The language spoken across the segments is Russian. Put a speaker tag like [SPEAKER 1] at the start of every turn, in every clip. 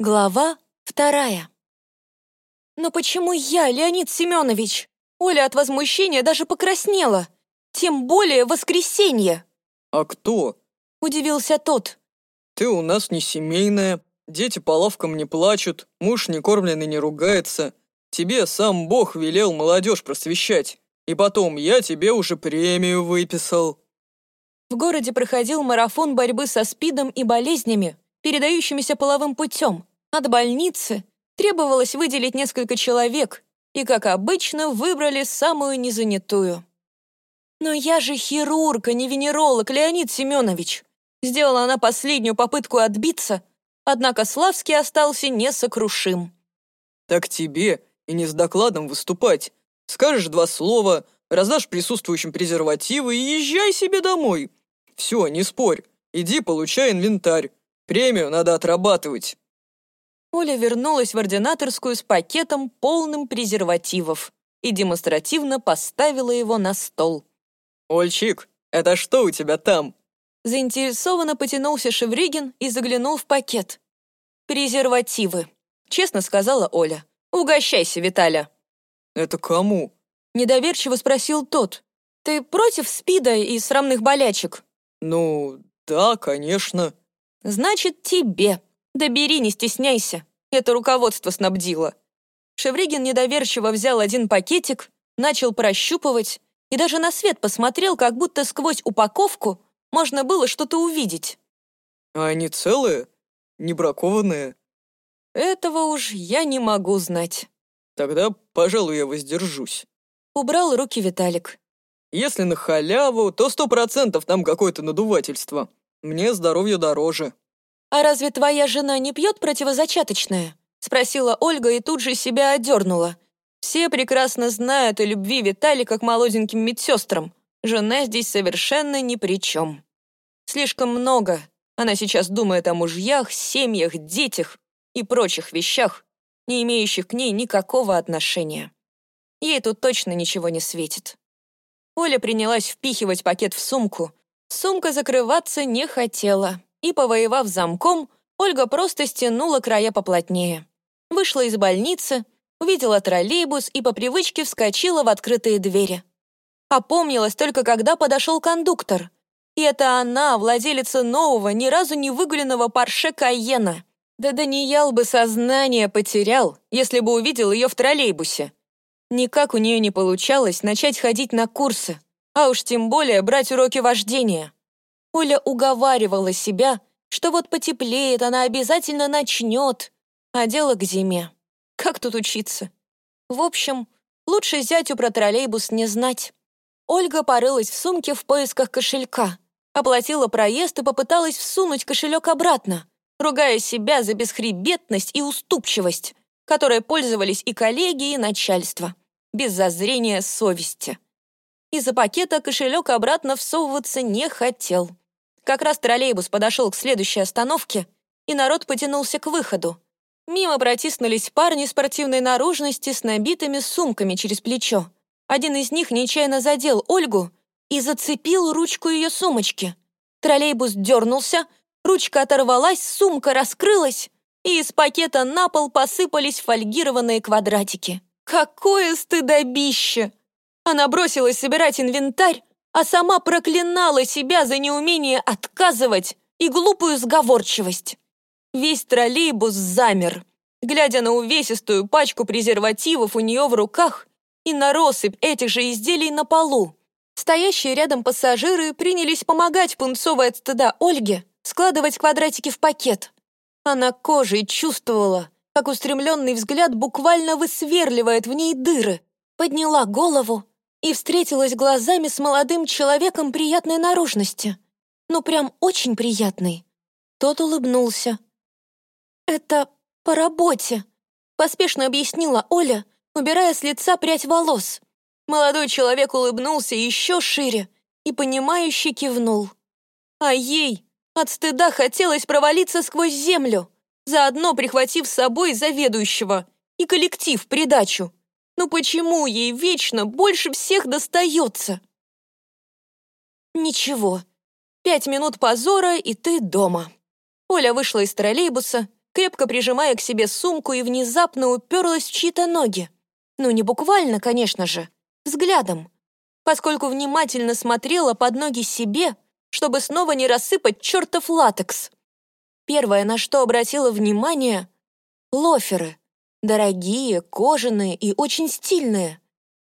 [SPEAKER 1] Глава вторая. «Но почему я, Леонид Семенович?» Оля от возмущения даже покраснела. Тем более воскресенье.
[SPEAKER 2] «А кто?»
[SPEAKER 1] — удивился тот.
[SPEAKER 2] «Ты у нас не семейная, дети по лавкам не плачут, муж не кормленный не ругается. Тебе сам Бог велел молодежь просвещать. И потом, я тебе уже премию выписал».
[SPEAKER 1] В городе проходил марафон борьбы со СПИДом и болезнями, передающимися половым путем. От больницы требовалось выделить несколько человек, и, как обычно, выбрали самую незанятую. «Но я же хирург, а не венеролог, Леонид Семенович!» Сделала она последнюю попытку отбиться, однако Славский остался несокрушим.
[SPEAKER 2] «Так тебе и не с докладом выступать. Скажешь два слова, раздашь присутствующим презервативы и езжай себе домой. Все, не спорь, иди получай инвентарь. Премию надо отрабатывать».
[SPEAKER 1] Оля вернулась в ординаторскую с пакетом, полным презервативов, и демонстративно поставила его на стол.
[SPEAKER 2] «Ольчик, это что у тебя там?»
[SPEAKER 1] Заинтересованно потянулся Шевригин и заглянул в пакет. «Презервативы», — честно сказала Оля. «Угощайся, Виталя».
[SPEAKER 2] «Это кому?»
[SPEAKER 1] — недоверчиво спросил тот. «Ты против СПИДа и срамных болячек?»
[SPEAKER 2] «Ну, да, конечно».
[SPEAKER 1] «Значит, тебе. Да бери, не стесняйся. Это руководство снабдило». Шевригин недоверчиво взял один пакетик, начал прощупывать и даже на свет посмотрел, как будто сквозь упаковку можно было что-то увидеть.
[SPEAKER 2] «А они целые? Не бракованные?»
[SPEAKER 1] «Этого уж я не могу знать».
[SPEAKER 2] «Тогда, пожалуй, я воздержусь».
[SPEAKER 1] Убрал руки Виталик.
[SPEAKER 2] Если на халяву, то сто процентов там какое-то надувательство. Мне здоровье дороже».
[SPEAKER 1] «А разве твоя жена не пьет противозачаточное?» Спросила Ольга и тут же себя одернула. Все прекрасно знают о любви Виталика к молоденьким медсестрам. Жена здесь совершенно ни при чем. Слишком много. Она сейчас думает о мужьях, семьях, детях и прочих вещах, не имеющих к ней никакого отношения. Ей тут точно ничего не светит. Оля принялась впихивать пакет в сумку. Сумка закрываться не хотела, и, повоевав замком, Ольга просто стянула края поплотнее. Вышла из больницы, увидела троллейбус и по привычке вскочила в открытые двери. Опомнилась только когда подошел кондуктор. И это она, владелица нового, ни разу не выгуленного Порше Кайена. Да Даниял бы сознание потерял, если бы увидел ее в троллейбусе. Никак у нее не получалось начать ходить на курсы, а уж тем более брать уроки вождения. Оля уговаривала себя, что вот потеплеет, она обязательно начнет, а дело к зиме. Как тут учиться? В общем, лучше зятю про троллейбус не знать. Ольга порылась в сумке в поисках кошелька, оплатила проезд и попыталась всунуть кошелек обратно, ругая себя за бесхребетность и уступчивость, которой пользовались и коллеги, и начальство без зазрения совести. Из-за пакета кошелек обратно всовываться не хотел. Как раз троллейбус подошел к следующей остановке, и народ потянулся к выходу. Мимо протиснулись парни спортивной наружности с набитыми сумками через плечо. Один из них нечаянно задел Ольгу и зацепил ручку ее сумочки. Троллейбус дернулся, ручка оторвалась, сумка раскрылась, и из пакета на пол посыпались фольгированные квадратики. Какое стыдобище! Она бросилась собирать инвентарь, а сама проклинала себя за неумение отказывать и глупую сговорчивость. Весь троллейбус замер, глядя на увесистую пачку презервативов у нее в руках и на россыпь этих же изделий на полу. Стоящие рядом пассажиры принялись помогать пунцовой от стыда Ольге складывать квадратики в пакет. Она кожей чувствовала, как устремленный взгляд буквально высверливает в ней дыры. Подняла голову и встретилась глазами с молодым человеком приятной наружности. Ну, прям очень приятный. Тот улыбнулся. «Это по работе», — поспешно объяснила Оля, убирая с лица прядь волос. Молодой человек улыбнулся еще шире и, понимающе кивнул. А ей от стыда хотелось провалиться сквозь землю заодно прихватив с собой заведующего и коллектив придачу. Ну почему ей вечно больше всех достается? Ничего, пять минут позора, и ты дома. Оля вышла из троллейбуса, крепко прижимая к себе сумку и внезапно уперлась в чьи-то ноги. Ну, не буквально, конечно же, взглядом, поскольку внимательно смотрела под ноги себе, чтобы снова не рассыпать чертов латекс. Первое, на что обратила внимание — лоферы. Дорогие, кожаные и очень стильные.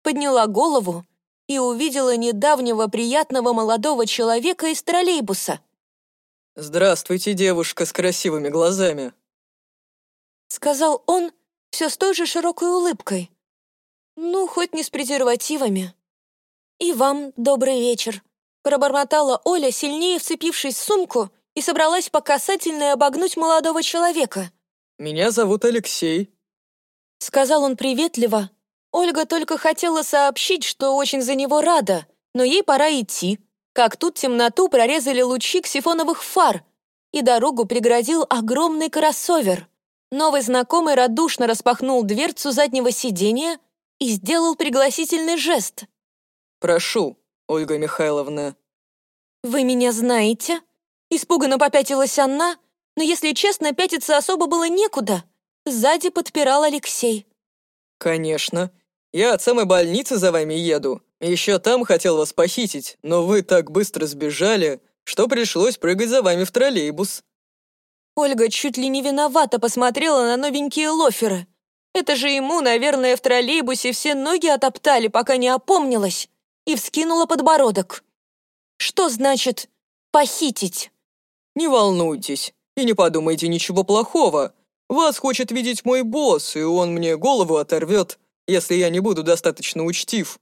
[SPEAKER 1] Подняла голову и увидела недавнего приятного молодого человека из троллейбуса.
[SPEAKER 2] «Здравствуйте, девушка с красивыми глазами», —
[SPEAKER 1] сказал он все с той же широкой улыбкой. Ну, хоть не с презервативами. «И вам добрый вечер», — пробормотала Оля, сильнее вцепившись в сумку и собралась по касательной обогнуть молодого человека.
[SPEAKER 2] «Меня зовут Алексей», —
[SPEAKER 1] сказал он приветливо. Ольга только хотела сообщить, что очень за него рада, но ей пора идти. Как тут темноту прорезали лучи ксифоновых фар, и дорогу преградил огромный кроссовер. Новый знакомый радушно распахнул дверцу заднего сиденья и сделал пригласительный жест.
[SPEAKER 2] «Прошу, Ольга Михайловна».
[SPEAKER 1] «Вы меня знаете?» Испуганно попятилась она, но, если честно, пятиться особо было некуда. Сзади подпирал Алексей.
[SPEAKER 2] «Конечно. Я от самой больницы за вами еду. Еще там хотел вас похитить, но вы так быстро сбежали, что пришлось прыгать за вами в троллейбус».
[SPEAKER 1] Ольга чуть ли не виновата посмотрела на новенькие лоферы. Это же ему, наверное, в троллейбусе все ноги отоптали, пока не опомнилась, и вскинула подбородок. Что значит «похитить»?
[SPEAKER 2] «Не волнуйтесь и не подумайте ничего плохого. Вас хочет видеть мой босс, и он мне голову оторвет, если я не буду достаточно учтив.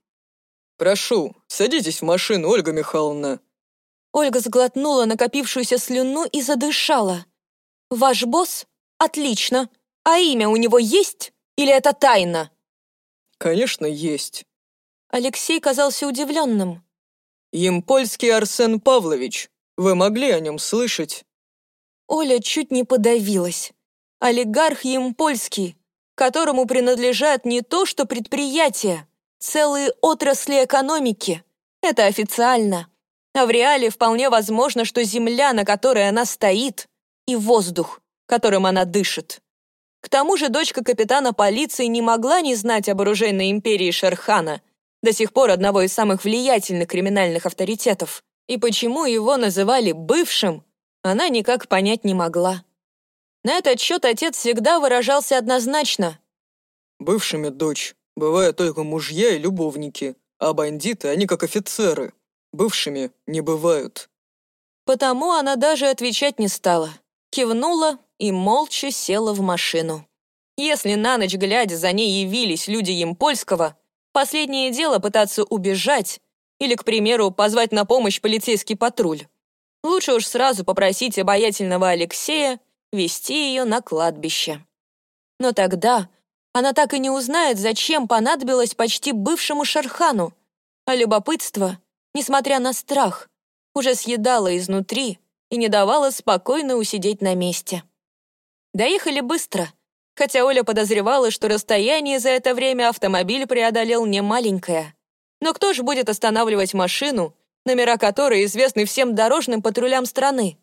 [SPEAKER 2] Прошу, садитесь в машину, Ольга Михайловна».
[SPEAKER 1] Ольга сглотнула накопившуюся слюну и задышала. «Ваш босс? Отлично. А имя у него есть?» Или это тайна?»
[SPEAKER 2] «Конечно, есть».
[SPEAKER 1] Алексей казался удивленным.
[SPEAKER 2] «Емпольский Арсен Павлович. Вы могли о нем слышать?»
[SPEAKER 1] Оля чуть не подавилась. Олигарх Емпольский, которому принадлежат не то что предприятия, целые отрасли экономики. Это официально. А в реале вполне возможно, что земля, на которой она стоит, и воздух, которым она дышит. К тому же дочка капитана полиции не могла не знать об оружейной империи Шерхана, до сих пор одного из самых влиятельных криминальных авторитетов. И почему его называли «бывшим», она никак понять не могла. На этот счет отец всегда выражался однозначно.
[SPEAKER 2] «Бывшими, дочь, бывают только мужья и любовники, а бандиты, они как офицеры. Бывшими не бывают».
[SPEAKER 1] Потому она даже отвечать не стала. Кивнула и молча села в машину. Если на ночь глядя за ней явились люди Емпольского, последнее дело пытаться убежать или, к примеру, позвать на помощь полицейский патруль. Лучше уж сразу попросить обаятельного Алексея вести ее на кладбище. Но тогда она так и не узнает, зачем понадобилось почти бывшему Шархану, а любопытство, несмотря на страх, уже съедало изнутри и не давало спокойно усидеть на месте. Доехали быстро, хотя Оля подозревала, что расстояние за это время автомобиль преодолел немаленькое. Но кто же будет останавливать машину, номера которой известны всем дорожным патрулям страны?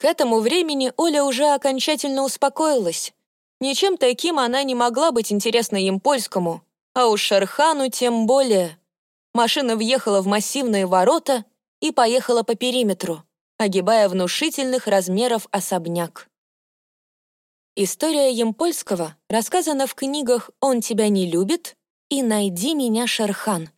[SPEAKER 1] К этому времени Оля уже окончательно успокоилась. Ничем таким она не могла быть интересна им польскому, а уж Шерхану тем более. Машина въехала в массивные ворота и поехала по периметру, огибая внушительных размеров особняк. История Емпольского рассказана в книгах «Он тебя не любит» и «Найди меня, Шерхан».